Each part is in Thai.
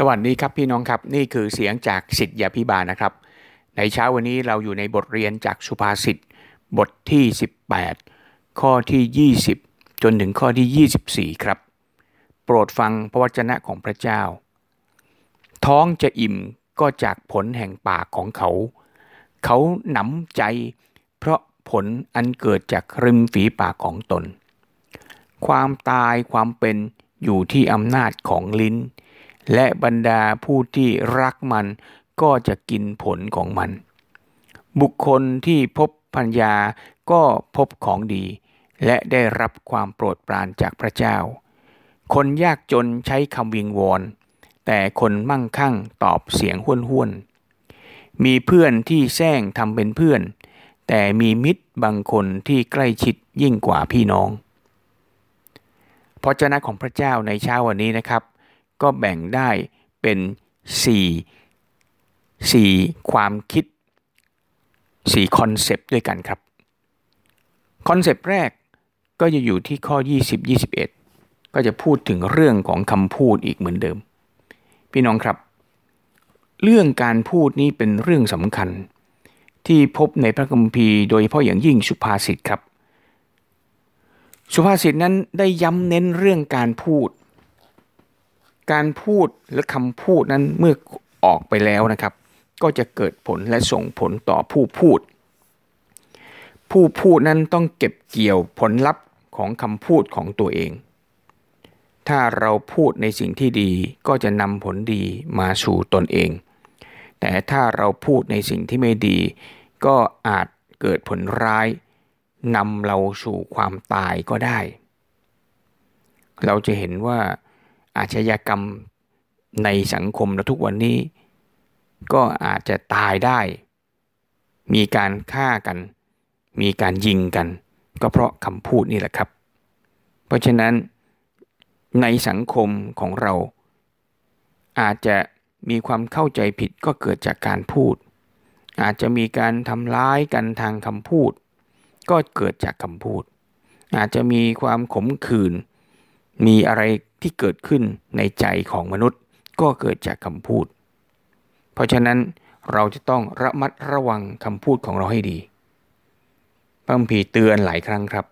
สวัสดีครับพี่น้องครับนี่คือเสียงจากสิทธยาพิบาลนะครับ ในเช้าวันนี้เราอยู่ในบทเรียนจากสุภาษิตบทที่ 18 ข้อที่ 20 จนถึงข้อที่ 24 ครับ โปรดฟังพระวจนะของพระเจ้า ท้องจะอิ่มก็จากผลแห่งปากของเขา เขาหนำใจ เพราะผลอันเกิดจากริมฝีปากของตน ความตายความเป็นอยู่ที่อำนาจของลิ้น และบรรดาผู้ที่รักมันก็จะกินผลของมัน บุคคลที่พบพัญญาก็พบของดี และได้รับความโปรดปรานจากพระเจ้า คนยากจนใช้คำวิงวอนแต่คนมั่งคั่งตอบเสียงห้วนห้วนมีเพื่อนที่แซงทำเป็นเพื่อน แต่มีมิตรบางคนที่ใกล้ชิดยิ่งกว่าพี่น้องพระเจ้าของพระเจ้าในเช้าวันนี้นะครับ ก็แบ่งได้เป็น 4 4 ความคิด 4 คอนเซปต์ด้วยกันครับ คอนเซปต์แรกก็จะอยู่ที่ข้อ 20 21 ก็จะพูดถึงเรื่องของคำพูดอีกเหมือนเดิม พี่น้องครับ เรื่องการพูดนี้เป็นเรื่องสำคัญ ที่พบในพระคัมภีร์โดยเฉพาะอย่างยิ่งสุภาษิตครับ สุภาษิตนั้นได้ย้ำเน้นเรื่องการพูด การพูดและคำพูดนั้นเมื่อออกไปแล้วนะครับ ก็จะเกิดผลและส่งผลต่อผู้พูด ผู้พูดนั้นต้องเก็บเกี่ยวผลลัพธ์ของคำพูดของตัวเอง ถ้าเราพูดในสิ่งที่ดีก็จะนำผลดีมาสู่ตนเอง แต่ถ้าเราพูดในสิ่งที่ไม่ดี ก็อาจเกิดผลร้ายนำเราสู่ความตายก็ได้ เราจะเห็นว่า อาชญากรรมในสังคมเราทุกวันนี้ ก็อาจจะตายได้ มีการฆ่ากัน มีการยิงกัน ก็เพราะคำพูดนี่แหละครับ เพราะฉะนั้นในสังคมของเรา อาจจะมีความเข้าใจผิดก็เกิดจากการพูด อาจจะมีการทำร้ายกันทางคำพูด ก็เกิดจากคำพูด อาจจะมีความขมขื่นมีอะไร ที่เกิดขึ้นในใจของมนุษย์ก็เกิดจากคำพูด เพราะฉะนั้นเราจะต้องระมัดระวังคำพูดของเราให้ดีพระพีเตือนหลายครั้งครับ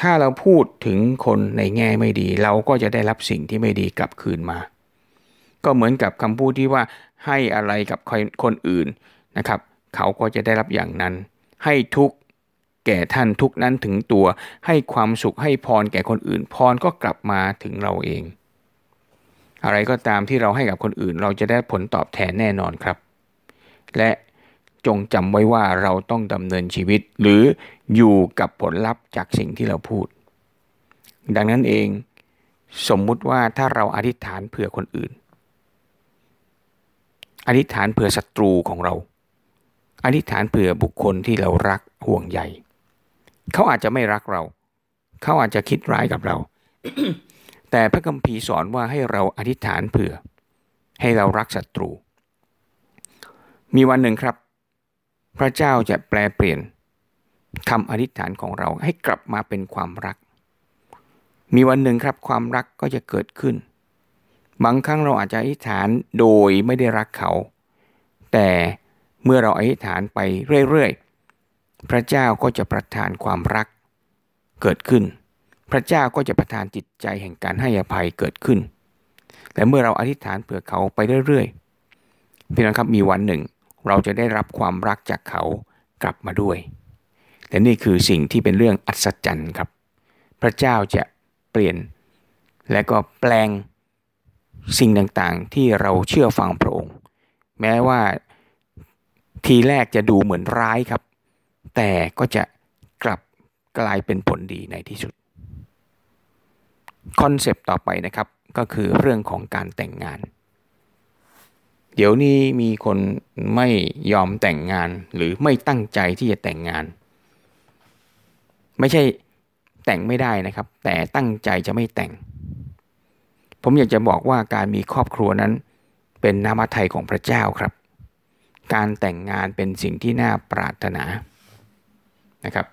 ถ้าเราพูดถึงคนในแง่ไม่ดี เราก็จะได้รับสิ่งที่ไม่ดีกลับคืนมา ก็เหมือนกับคำพูดที่ว่าให้อะไรกับคนอื่นนะครับ เขาก็จะได้รับอย่างนั้น ให้ทุก แก่ท่านทุกนั้นถึงตัว ให้ความสุขให้พรแก่คนอื่น พรก็กลับมาถึงเราเอง อะไรก็ตามที่เราให้กับคนอื่น เราจะได้ผลตอบแทนแน่นอนครับ และจงจำไว้ว่าเราต้องดำเนินชีวิต หรืออยู่กับผลลัพธ์จากสิ่งที่เราพูด ดังนั้นเอง สมมุติว่าถ้าเราอธิษฐานเผื่อคนอื่น อธิษฐานเผื่อศัตรูของเรา อธิษฐานเผื่อบุคคลที่เรารักห่วงใย เขาอาจจะไม่รักเรา เขาอาจจะคิดร้ายกับเรา แต่พระคัมภีร์สอนว่าให้เราอธิษฐานเผื่อ ให้เรารักศัตรู มีวันหนึ่งครับ พระเจ้าจะแปลเปลี่ยนคำอธิษฐานของเราให้กลับมาเป็นความรัก มีวันหนึ่งครับความรักก็จะเกิดขึ้น บางครั้งเราอาจจะอธิษฐานโดยไม่ได้รักเขา แต่เมื่อเราอธิษฐานไปเรื่อย พระเจ้าก็จะประทานความรักเกิดขึ้น พระเจ้าก็จะประทานจิตใจแห่งการให้อภัยเกิดขึ้น และเมื่อเราอธิษฐานเผื่อเขาไปเรื่อยๆพี่น้องครับมีวันหนึ่ง เราจะได้รับความรักจากเขากลับมาด้วยและนี่คือสิ่งที่เป็นเรื่องอัศจรรย์ครับ พระเจ้าจะเปลี่ยนและก็แปลงสิ่งต่างๆที่เราเชื่อฟังพระองค์ แม้ว่าทีแรกจะดูเหมือนร้ายครับ แต่ก็จะกลับกลายเป็นผลดีในที่สุดคอนเซปต์ต่อไปนะครับก็คือเรื่องของการแต่งงาน เดี๋ยวนี้มีคนไม่ยอมแต่งงานหรือไม่ตั้งใจที่จะแต่งงาน ไม่ใช่แต่งไม่ได้นะครับ แต่ตั้งใจจะไม่แต่ง ผมอยากจะบอกว่าการมีครอบครัวนั้น เป็นนามไทยของพระเจ้าครับ การแต่งงานเป็นสิ่งที่น่าปรารถนา นะครับ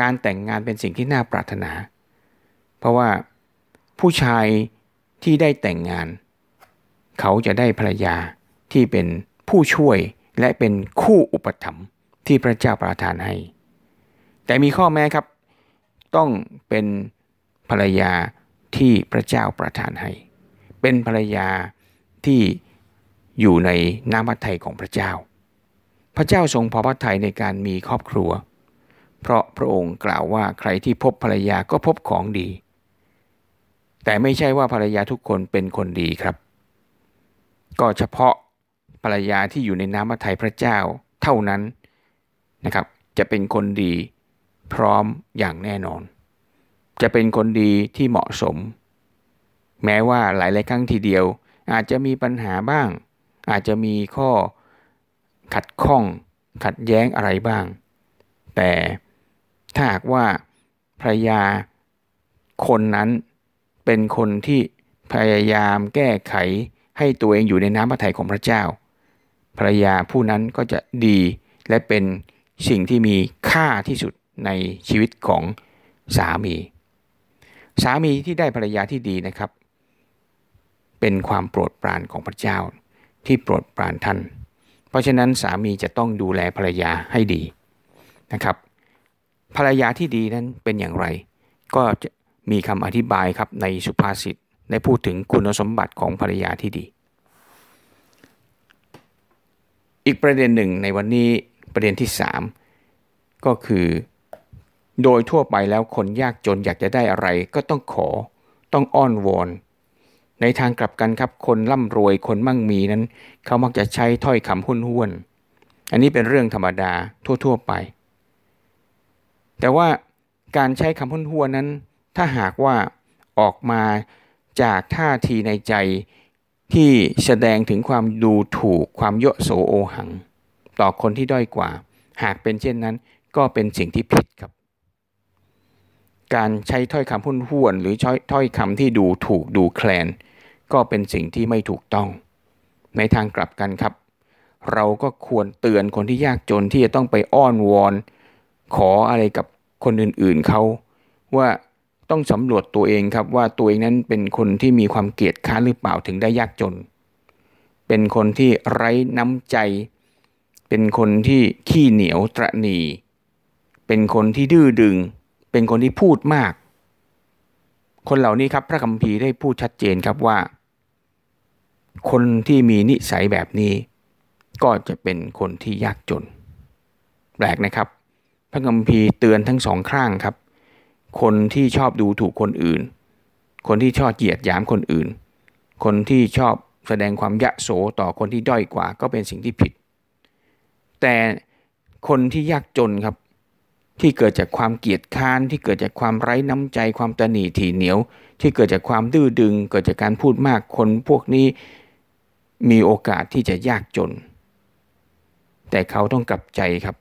การแต่งงานเป็นสิ่งที่น่าปรารถนา เพราะว่าผู้ชายที่ได้แต่งงาน เขาจะได้ภรรยาที่เป็นผู้ช่วยและเป็นคู่อุปถัมภ์ที่พระเจ้าประทานให้ แต่มีข้อแม้ครับ ต้องเป็นภรรยาที่พระเจ้าประทานให้ เป็นภรรยาที่อยู่ในน้ำพระทัยของพระเจ้า พระเจ้าทรงพอพระทัยในการมีครอบครัว เพราะพระองค์กล่าวว่าใครที่พบภรรยาก็พบของดี แต่ไม่ใช่ว่าภรรยาทุกคนเป็นคนดีครับ ก็เฉพาะภรรยาที่อยู่ในน้ำพระทัยพระเจ้าเท่านั้นนะครับจะเป็นคนดีพร้อมอย่างแน่นอน จะเป็นคนดีที่เหมาะสม แม้ว่าหลายๆครั้งทีเดียว อาจจะมีปัญหาบ้าง อาจจะมีข้อขัดข้องขัดแย้งอะไรบ้าง แต่ ถ้าหากว่าภรรยาคนนั้นเป็นคนที่พยายามแก้ไขให้ตัวเองอยู่ในน้ำพระทัยของพระเจ้า ภรรยาผู้นั้นก็จะดีและเป็นสิ่งที่มีค่าที่สุดในชีวิตของสามี สามีที่ได้ภรรยาที่ดีนะครับ เป็นความโปรดปรานของพระเจ้าที่โปรดปรานท่าน เพราะฉะนั้นสามีจะต้องดูแลภรรยาให้ดีนะครับ ภรรยาที่ดีนั้นเป็นอย่างไร ก็จะมีคำอธิบายครับในสุภาษิตได้พูดถึงคุณสมบัติของภรรยาที่ดี อีกประเด็นหนึ่งในวันนี้ประเด็นที่ 3 ก็คือ โดยทั่วไปแล้วคนยากจนอยากจะได้อะไรก็ต้องขอต้องอ้อนวอน ในทางกลับกันครับคนร่ำรวยคนมั่งมีนั้น เขามักจะใช้ถ้อยคำหุ้นห้วน อันนี้เป็นเรื่องธรรมดาทั่ว ๆ ไป แต่ว่าการใช้คำหุ้นห้วนนั้น ถ้าหากว่าออกมาจากท่าทีในใจที่แสดงถึงความดูถูกความเยาะโสโอหัง ต่อคนที่ด้อยกว่า หากเป็นเช่นนั้นก็เป็นสิ่งที่ผิดครับ การใช้ถ้อยคำพุ่นห้วน หรือถ้อยคำที่ดูถูกดูแคลน ก็เป็นสิ่งที่ไม่ถูกต้อง ในทางกลับกันครับ เราก็ควรเตือนคนที่ยากจนที่จะต้องไปอ้อนวอน ขออะไรกับคนอื่นๆเขาว่าต้องสำรวจตัวเองครับว่าตัวเองนั้นเป็นคนที่มีความเกียจค้านหรือเปล่าถึงได้ยากจน เป็นคนที่ไร้น้ำใจ เป็นคนที่ขี้เหนียวตระหนีเป็นคนที่ดื้อดึง เป็นคนที่พูดมาก คนเหล่านี้ครับพระคัมภีร์ได้พูดชัดเจนครับว่า คนที่มีนิสัยแบบนี้ ก็จะเป็นคนที่ยากจน แปลกนะครับ พระคัมภีร์เตือนทั้งสองข้างครับ คนที่ชอบดูถูกคนอื่น คนที่ชอบเหยียดหยามคนอื่น คนที่ชอบแสดงความยะโสต่อคนที่ด้อยกว่าก็เป็นสิ่งที่ผิด แต่คนที่ยากจนครับ ที่เกิดจากความเกียจค้านที่เกิดจากความไร้น้ำใจความตนีถี่เหนียว ที่เกิดจากความดื้อดึง เกิดจากการพูดมากคนพวกนี้มีโอกาสที่จะยากจน แต่เขาต้องกลับใจครับ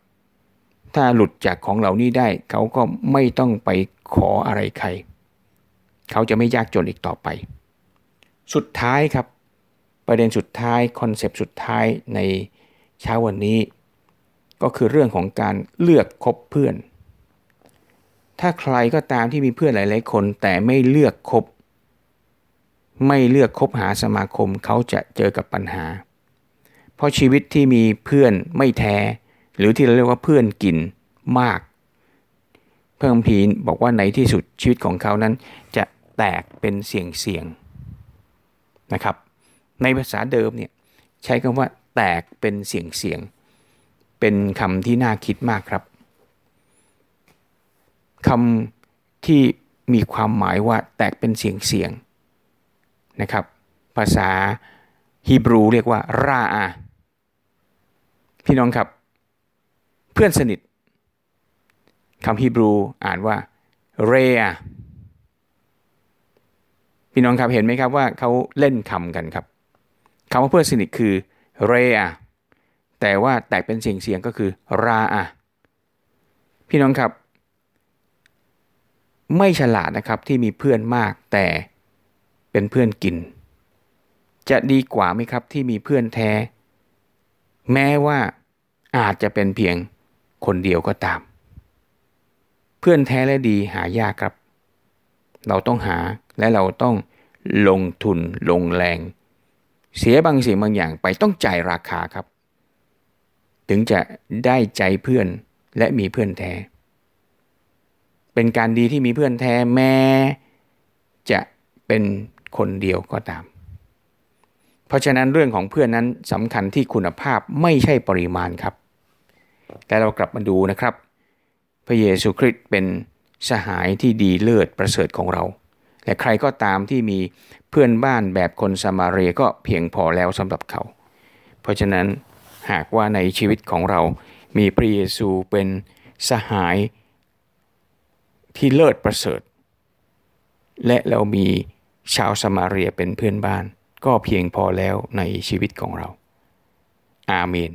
ถ้าหลุดจากของเหล่านี้ได้ เขาก็ไม่ต้องไปขออะไรใคร เขาจะไม่ยากจนอีกต่อไป สุดท้ายครับ ประเด็นสุดท้ายคอนเซปต์สุดท้ายในเช้าวันนี้ ก็คือเรื่องของการเลือกคบเพื่อน ถ้าใครก็ตามที่มีเพื่อนหลาย ๆ คน แต่ไม่เลือกคบ ไม่เลือกคบหาสมาคม เขาจะเจอกับปัญหา เพราะชีวิตที่มีเพื่อนไม่แท้ หรือที่เราเรียกว่าเพื่อนกินมาก เพิ่มพีนบอกว่าในที่สุดชีวิตของเขานั้นจะแตกเป็นเสียงเสียงนะครับ ในภาษาเดิมเนี่ยใช้คำว่าแตกเป็นเสียงเสียง เป็นคำที่น่าคิดมากครับคำที่มีความหมายว่าแตกเป็นเสียงเสียงนะครับ ภาษาฮีบรูเรียกว่าราอาพี่น้องครับ เพื่อนสนิทคำฮีบรูอ่านว่าเรียพี่น้องครับเห็นไหมครับว่าเขาเล่นคำกันครับคำว่าเพื่อนสนิทคือเรียแต่ว่าแตกเป็นเสียงเสียงก็คือราอะพี่น้องครับ ไม่ฉลาดนะครับที่มีเพื่อนมากแต่เป็นเพื่อนกิน จะดีกว่าไหมครับที่มีเพื่อนแท้ แม้ว่าอาจจะเป็นเพียง คนเดียวก็ตาม เพื่อนแท้และดีหายากครับ เราต้องหาและเราต้องลงทุนลงแรง เสียบางสิ่งบางอย่างไปต้องจ่ายราคาครับ ถึงจะได้ใจเพื่อนและมีเพื่อนแท้ เป็นการดีที่มีเพื่อนแท้แม้ จะเป็นคนเดียวก็ตาม เพราะฉะนั้นเรื่องของเพื่อนนั้นสำคัญที่คุณภาพไม่ใช่ปริมาณครับ แต่เรากลับมาดูนะครับ พระเยซูคริสต์เป็นสหายที่ดีเลิศประเสริฐของเรา และใครก็ตามที่มีเพื่อนบ้านแบบคนสมาเรียก็เพียงพอแล้วสำหรับเขา เพราะฉะนั้นหากว่าในชีวิตของเรา มีพระเยซูเป็นสหายที่เลิศประเสริฐ และเรามีชาวสมาเรียเป็นเพื่อนบ้าน ก็เพียงพอแล้วในชีวิตของเรา อาเมน